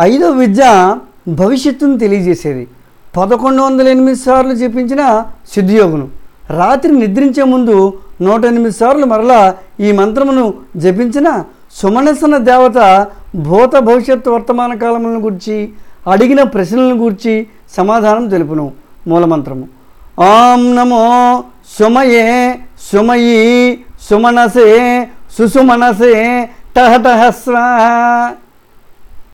ఐదో విద్య భవిష్యత్తును తెలియజేసేది. పదకొండు వందల ఎనిమిది సార్లు జపించిన సిద్ధియోగును రాత్రి నిద్రించే ముందు నూట ఎనిమిది సార్లు మరలా ఈ మంత్రమును జపించిన సుమనసన దేవత భూత భవిష్యత్తు వర్తమాన కాలములను గురించి అడిగిన ప్రశ్నలను గురించి సమాధానం తెలుపును. మూలమంత్రము. ఆం నమో సుమయే సుమయీ సుమనసే సుసుమనసే టహ టహ స్వాహ.